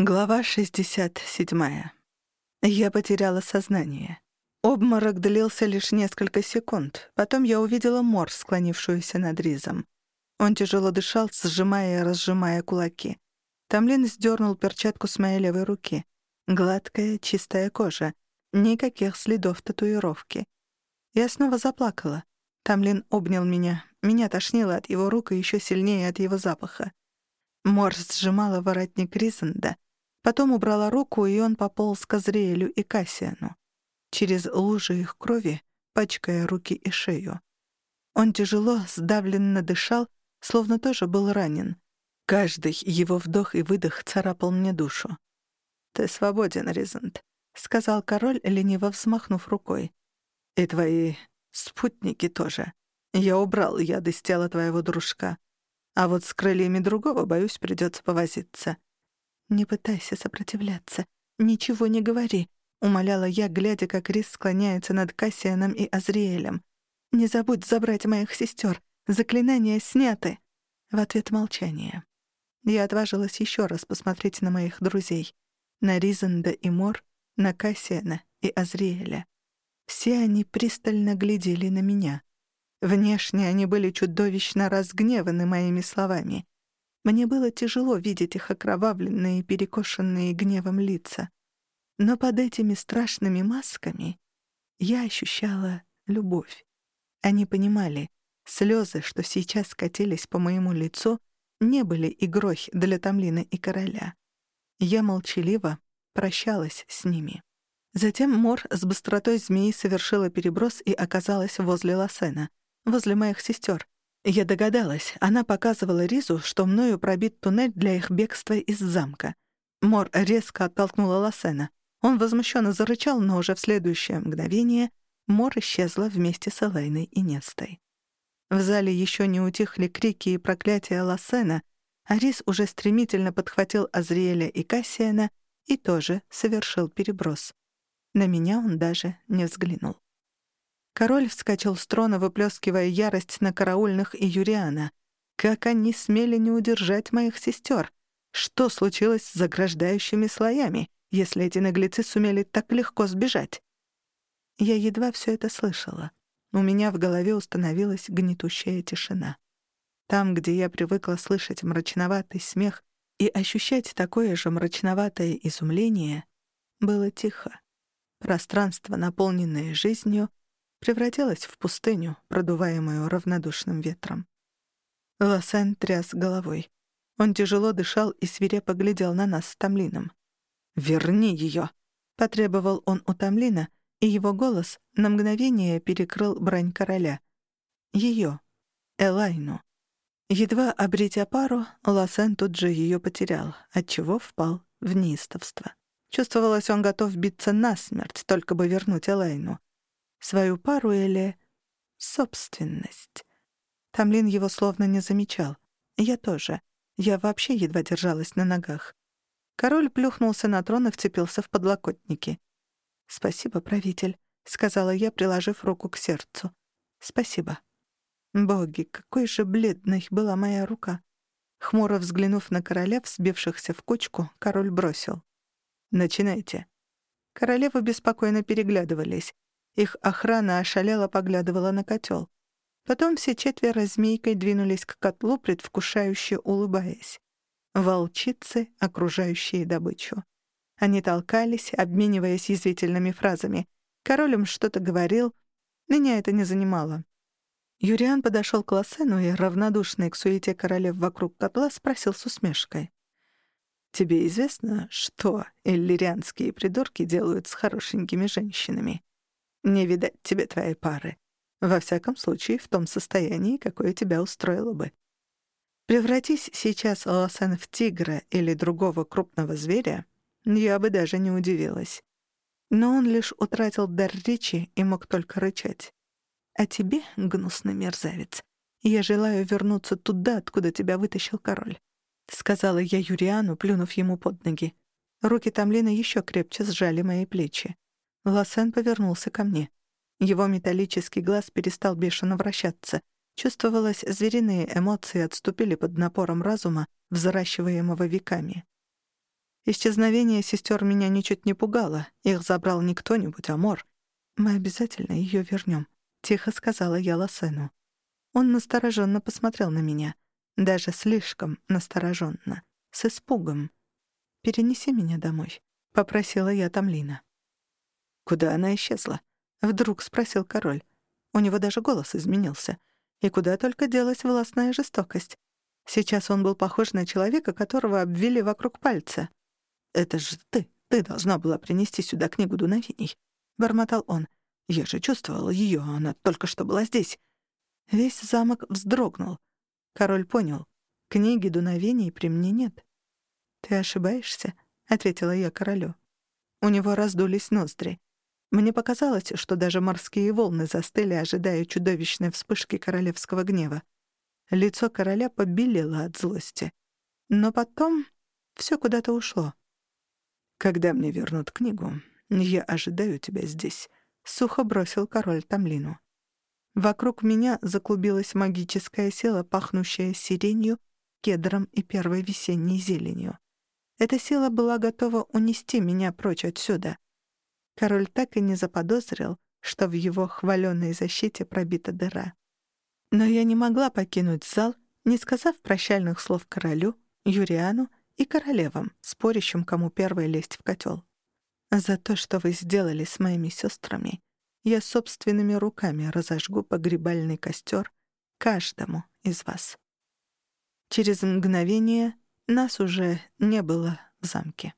Глава 67. Я потеряла сознание. Обморок длился лишь несколько секунд. Потом я увидела Мор, склонившуюся над Ризом. Он тяжело дышал, сжимая и разжимая кулаки. Тамлин сдернул перчатку с моей левой руки. Гладкая, чистая кожа. Никаких следов татуировки. Я снова заплакала. Тамлин обнял меня. Меня тошнило от его рук и еще сильнее от его запаха. Мор сжимала воротник Ризенда — Потом убрала руку, и он пополз к Азриэлю и Кассиану. Через лужи их крови, пачкая руки и шею. Он тяжело, сдавленно дышал, словно тоже был ранен. Каждый его вдох и выдох царапал мне душу. «Ты свободен, Ризант», — сказал король, лениво взмахнув рукой. «И твои спутники тоже. Я убрал яды с тела твоего дружка. А вот с крыльями другого, боюсь, придется повозиться. «Не пытайся сопротивляться. Ничего не говори», — умоляла я, глядя, как Рис склоняется над Кассианом и Азриэлем. «Не забудь забрать моих сестер. Заклинания сняты». В ответ молчание. Я отважилась еще раз посмотреть на моих друзей. На Ризанда и Мор, на Кассиана и Азриэля. Все они пристально глядели на меня. Внешне они были чудовищно разгневаны моими словами. Мне было тяжело видеть их окровавленные, перекошенные гневом лица. Но под этими страшными масками я ощущала любовь. Они понимали, слезы, что сейчас катились по моему лицу, не были игрой для Тамлина и короля. Я молчаливо прощалась с ними. Затем Мор с быстротой змеи совершила переброс и оказалась возле Лосена, возле моих сестер, я догадалась, она показывала Ризу, что мною пробит туннель для их бегства из замка. Мор резко оттолкнула Лосена. Он возмущенно зарычал, но уже в следующее мгновение Мор исчезла вместе с Элейной и Нестой. В зале еще не утихли крики и проклятия Лосена, а Риз уже стремительно подхватил Азриэля и Кассиана и тоже совершил переброс. На меня он даже не взглянул. Король вскочил с трона, выплескивая ярость на караульных и Юриана. Как они смели не удержать моих сестер? Что случилось с заграждающими слоями, если эти наглецы сумели так легко сбежать? Я едва все это слышала. У меня в голове установилась гнетущая тишина. Там, где я привыкла слышать мрачноватый смех и ощущать такое же мрачноватое изумление, было тихо. Пространство, наполненное жизнью, превратилась в пустыню, продуваемую равнодушным ветром. Лосен тряс головой. Он тяжело дышал и свирепо глядел на нас с Тамлином. «Верни ее!» — потребовал он у Тамлина, и его голос на мгновение перекрыл брань короля. Ее, Элайну. Едва обретя пару, Лосен тут же ее потерял, отчего впал в неистовство. Чувствовалось, он готов биться насмерть, только бы вернуть Элайну свою пару или собственность. Тамлин его словно не замечал. Я тоже. Я вообще едва держалась на ногах. Король плюхнулся на трон и вцепился в подлокотники. «Спасибо, правитель», — сказала я, приложив руку к сердцу. «Спасибо». Боги, какой же бледной была моя рука. Хмуро взглянув на короля, взбившихся в кучку, король бросил. «Начинайте». Королевы беспокойно переглядывались. Их охрана ошалела поглядывала на котел. Потом все четверо змейкой двинулись к котлу, предвкушающе улыбаясь. Волчицы, окружающие добычу. Они толкались, обмениваясь язвительными фразами. Король им что-то говорил. Меня это не занимало. Юриан подошел к Лосену и, равнодушный к суете королев вокруг котла, спросил с усмешкой. «Тебе известно, что иллирианские придурки делают с хорошенькими женщинами?» Не видать тебе твоей пары. Во всяком случае, в том состоянии, какое тебя устроило бы. Превратись сейчас Лосен в тигра или другого крупного зверя, я бы даже не удивилась. Но он лишь утратил дар речи и мог только рычать. А тебе, гнусный мерзавец, я желаю вернуться туда, откуда тебя вытащил король. Сказала я Юриану, плюнув ему под ноги. Руки Тамлина еще крепче сжали мои плечи. Лосен повернулся ко мне. Его металлический глаз перестал бешено вращаться. Чувствовалось, звериные эмоции отступили под напором разума, взращиваемого веками. Исчезновение сестер меня ничуть не пугало. Их забрал не кто-нибудь, а Мор. Мы обязательно ее вернем, тихо сказала я Лосену. Он настороженно посмотрел на меня. Даже слишком настороженно. С испугом. «Перенеси меня домой», — попросила я Тамлина. «Куда она исчезла?» — вдруг спросил король. У него даже голос изменился. И куда только делась властная жестокость. Сейчас он был похож на человека, которого обвили вокруг пальца. «Это же ты. Ты должна была принести сюда книгу дуновений», — бормотал он. «Я же чувствовала ее, она только что была здесь». Весь замок вздрогнул. Король понял. Книги дуновений при мне нет. «Ты ошибаешься», — ответила я королю. У него раздулись ноздри. Мне показалось, что даже морские волны застыли, ожидая чудовищной вспышки королевского гнева. Лицо короля побелело от злости. Но потом все куда-то ушло. «Когда мне вернут книгу, я ожидаю тебя здесь», — сухо бросил король Тамлину. Вокруг меня заклубилась магическая сила, пахнущая сиренью, кедром и первой весенней зеленью. Эта сила была готова унести меня прочь отсюда. Король так и не заподозрил, что в его хваленной защите пробита дыра. Но я не могла покинуть зал, не сказав прощальных слов королю, Юриану и королевам, спорящим, кому первой лезть в котел. За то, что вы сделали с моими сестрами, я собственными руками разожгу погребальный костер каждому из вас. Через мгновение нас уже не было в замке.